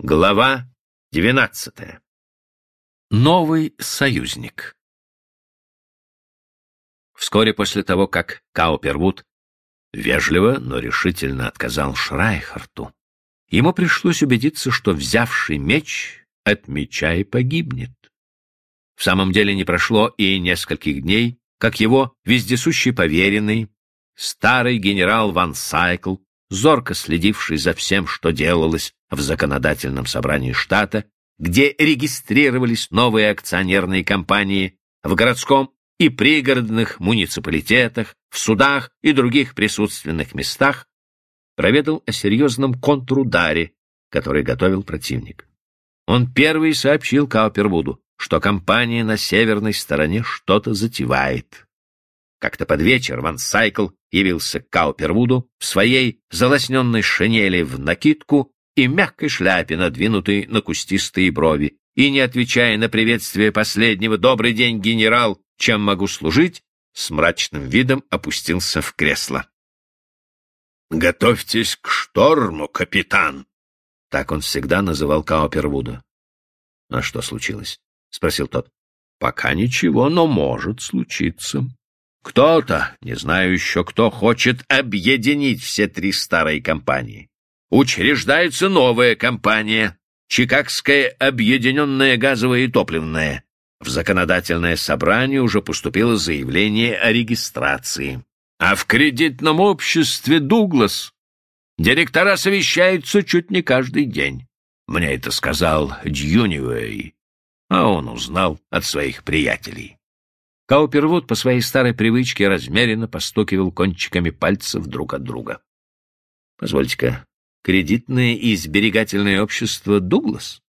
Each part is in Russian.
Глава двенадцатая. Новый союзник. Вскоре после того, как Каупервуд вежливо, но решительно отказал Шрайхарту, ему пришлось убедиться, что взявший меч от меча и погибнет. В самом деле не прошло и нескольких дней, как его вездесущий поверенный, старый генерал Ван Сайкл, зорко следивший за всем, что делалось в законодательном собрании штата, где регистрировались новые акционерные компании в городском и пригородных муниципалитетах, в судах и других присутственных местах, проведал о серьезном контрударе, который готовил противник. Он первый сообщил Каупервуду, что компания на северной стороне что-то затевает. Как-то под вечер Ван Сайкл явился к Каупервуду в своей залосненной шинели в накидку и мягкой шляпе, надвинутой на кустистые брови, и, не отвечая на приветствие последнего «Добрый день, генерал! Чем могу служить?» с мрачным видом опустился в кресло. «Готовьтесь к шторму, капитан!» Так он всегда называл Каупервуда. «А что случилось?» — спросил тот. «Пока ничего, но может случиться. Кто-то, не знаю еще кто, хочет объединить все три старые компании. Учреждается новая компания, Чикагская объединенная газовая и топливная. В законодательное собрание уже поступило заявление о регистрации. А в кредитном обществе «Дуглас» директора совещаются чуть не каждый день. Мне это сказал Дьюнивей, а он узнал от своих приятелей. Каупервуд по своей старой привычке размеренно постукивал кончиками пальцев друг от друга. — Позвольте-ка, кредитное и сберегательное общество «Дуглас».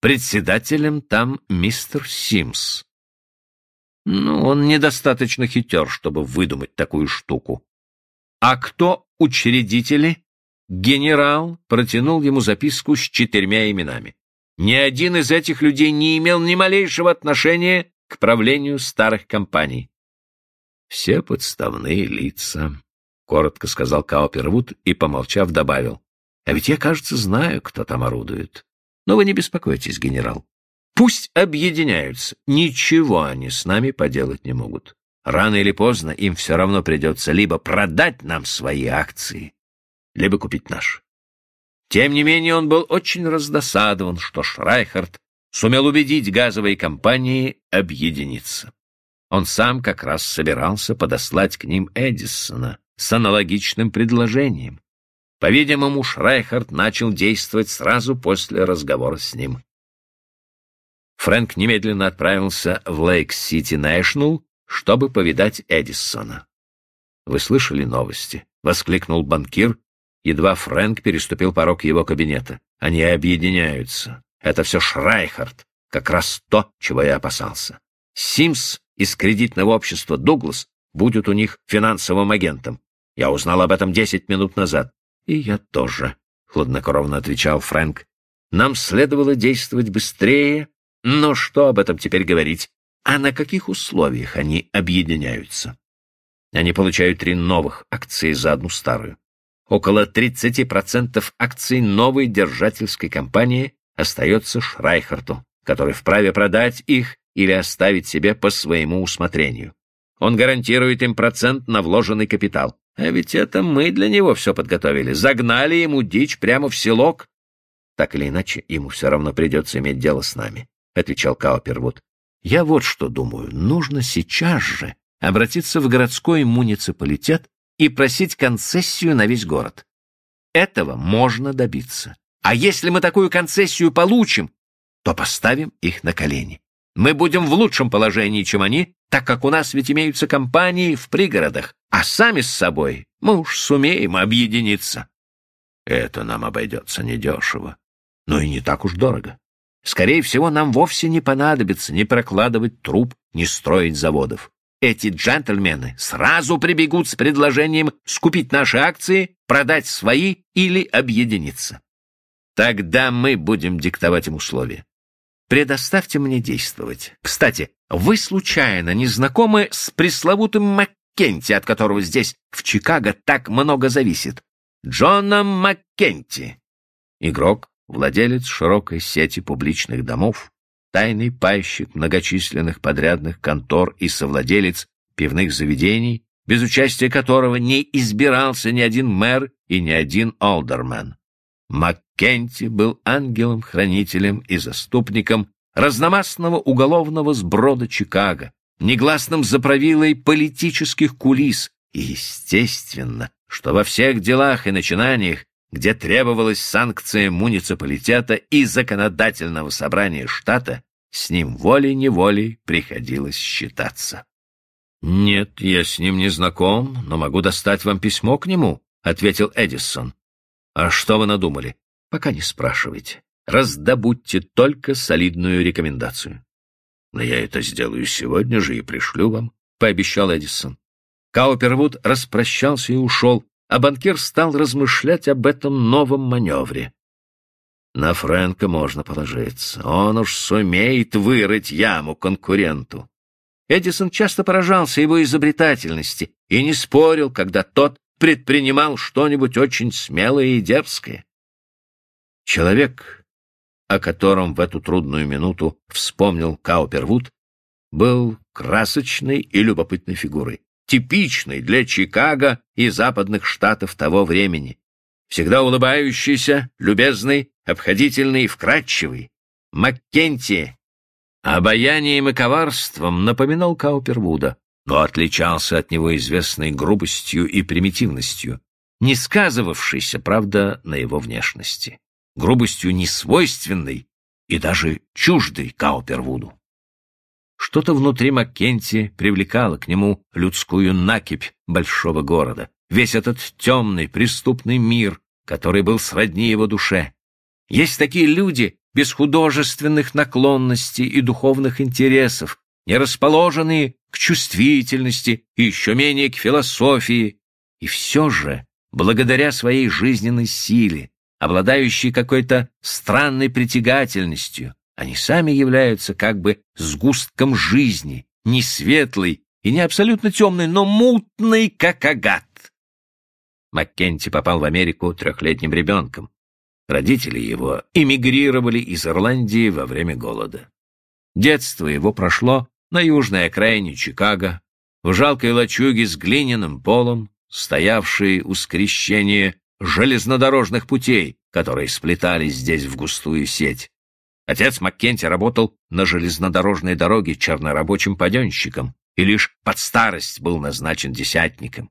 Председателем там мистер Симс. Ну, он недостаточно хитер, чтобы выдумать такую штуку. А кто учредители? Генерал протянул ему записку с четырьмя именами. Ни один из этих людей не имел ни малейшего отношения к правлению старых компаний. Все подставные лица, — коротко сказал Каупервуд и, помолчав, добавил. А ведь я, кажется, знаю, кто там орудует. Но вы не беспокойтесь, генерал. Пусть объединяются. Ничего они с нами поделать не могут. Рано или поздно им все равно придется либо продать нам свои акции, либо купить наши. Тем не менее, он был очень раздосадован, что Шрайхард сумел убедить газовые компании объединиться. Он сам как раз собирался подослать к ним Эдисона с аналогичным предложением. По-видимому, Шрайхард начал действовать сразу после разговора с ним. Фрэнк немедленно отправился в Лейк-Сити Нэшнл, чтобы повидать Эдисона. «Вы слышали новости?» — воскликнул банкир, едва Фрэнк переступил порог его кабинета. «Они объединяются. Это все Шрайхард. Как раз то, чего я опасался. Симс из кредитного общества «Дуглас» будет у них финансовым агентом. Я узнал об этом десять минут назад. «И я тоже», — хладнокровно отвечал Фрэнк. «Нам следовало действовать быстрее, но что об этом теперь говорить? А на каких условиях они объединяются?» Они получают три новых акции за одну старую. Около 30% акций новой держательской компании остается Шрайхарту, который вправе продать их или оставить себе по своему усмотрению. Он гарантирует им процент на вложенный капитал. А ведь это мы для него все подготовили. Загнали ему дичь прямо в селок. Так или иначе, ему все равно придется иметь дело с нами, — отвечал Каупервуд. Я вот что думаю. Нужно сейчас же обратиться в городской муниципалитет и просить концессию на весь город. Этого можно добиться. А если мы такую концессию получим, то поставим их на колени. Мы будем в лучшем положении, чем они, так как у нас ведь имеются компании в пригородах, а сами с собой мы уж сумеем объединиться. Это нам обойдется недешево, но и не так уж дорого. Скорее всего, нам вовсе не понадобится ни прокладывать труб, ни строить заводов. Эти джентльмены сразу прибегут с предложением скупить наши акции, продать свои или объединиться. Тогда мы будем диктовать им условия. Предоставьте мне действовать. Кстати, вы случайно не знакомы с пресловутым Маккенти, от которого здесь, в Чикаго, так много зависит? Джоном Маккенти. Игрок владелец широкой сети публичных домов, тайный пайщик многочисленных подрядных контор и совладелец пивных заведений, без участия которого не избирался ни один мэр и ни один олдермен. Маккенти был ангелом-хранителем и заступником разномастного уголовного сброда Чикаго, негласным заправилой политических кулис, и естественно, что во всех делах и начинаниях, где требовалась санкция муниципалитета и законодательного собрания штата, с ним волей-неволей приходилось считаться. «Нет, я с ним не знаком, но могу достать вам письмо к нему», — ответил Эдисон. «А что вы надумали? Пока не спрашивайте. Раздобудьте только солидную рекомендацию». «Но я это сделаю сегодня же и пришлю вам», — пообещал Эдисон. Каупервуд распрощался и ушел, а банкир стал размышлять об этом новом маневре. На Фрэнка можно положиться. Он уж сумеет вырыть яму конкуренту. Эдисон часто поражался его изобретательности и не спорил, когда тот предпринимал что-нибудь очень смелое и дерзкое. Человек, о котором в эту трудную минуту вспомнил Каупервуд, был красочной и любопытной фигурой, типичной для Чикаго и западных штатов того времени. Всегда улыбающийся, любезный, обходительный и вкрадчивый. Маккенти обаянием и коварством напоминал Каупервуда, но отличался от него известной грубостью и примитивностью, не сказывавшейся, правда, на его внешности, грубостью несвойственной и даже чуждой Каупервуду. Что-то внутри Маккенти привлекало к нему людскую накипь большого города, весь этот темный преступный мир, который был сродни его душе. Есть такие люди без художественных наклонностей и духовных интересов, не расположенные к чувствительности и еще менее к философии, и все же, благодаря своей жизненной силе, обладающие какой-то странной притягательностью, они сами являются как бы сгустком жизни, не светлой и не абсолютно темной, но мутной, как агат. Маккенти попал в Америку трехлетним ребенком. Родители его эмигрировали из Ирландии во время голода. Детство его прошло на южной окраине Чикаго, в жалкой лачуге с глиняным полом, стоявшей у скрещения железнодорожных путей, которые сплетались здесь в густую сеть. Отец Маккенти работал на железнодорожной дороге чернорабочим паденщиком и лишь под старость был назначен десятником.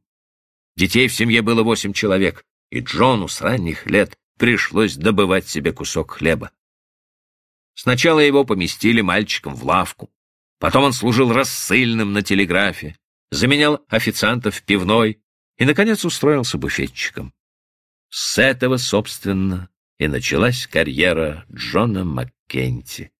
Детей в семье было восемь человек, и Джону с ранних лет пришлось добывать себе кусок хлеба. Сначала его поместили мальчиком в лавку, потом он служил рассыльным на телеграфе, заменял официантов в пивной и, наконец, устроился буфетчиком. С этого, собственно, и началась карьера Джона Маккенти.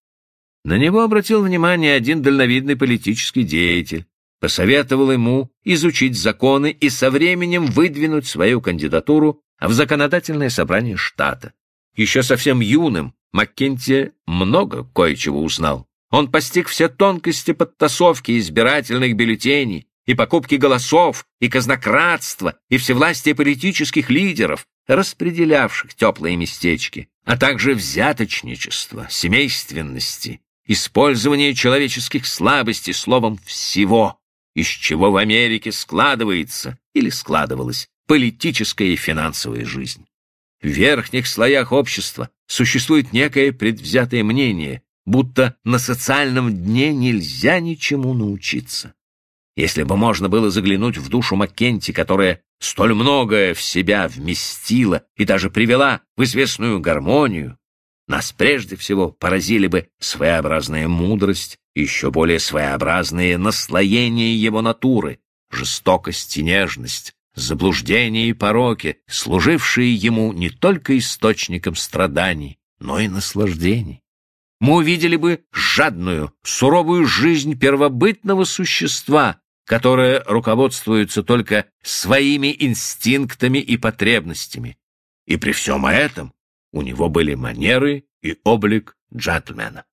На него обратил внимание один дальновидный политический деятель, посоветовал ему изучить законы и со временем выдвинуть свою кандидатуру в законодательное собрание штата. Еще совсем юным Маккенти много кое-чего узнал. Он постиг все тонкости подтасовки избирательных бюллетеней и покупки голосов, и казнократства, и всевластия политических лидеров, распределявших теплые местечки, а также взяточничество, семейственности, использование человеческих слабостей, словом, всего, из чего в Америке складывается или складывалась политическая и финансовая жизнь. В верхних слоях общества существует некое предвзятое мнение, будто на социальном дне нельзя ничему научиться. Если бы можно было заглянуть в душу Маккенти, которая столь многое в себя вместила и даже привела в известную гармонию, нас прежде всего поразили бы своеобразная мудрость еще более своеобразные наслоения его натуры, жестокость и нежность, заблуждения и пороки, служившие ему не только источником страданий, но и наслаждений. Мы увидели бы жадную, суровую жизнь первобытного существа, которое руководствуется только своими инстинктами и потребностями. И при всем этом у него были манеры и облик джентльмена.